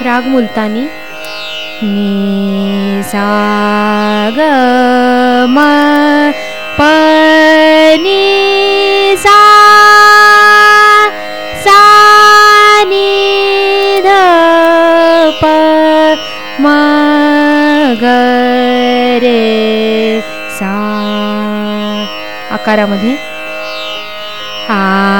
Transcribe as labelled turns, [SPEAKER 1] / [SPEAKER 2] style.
[SPEAKER 1] राग मुलतानी. नी सा ग म प नी सा सा नी ध प म ग रे सा. आकारामध्ये. आ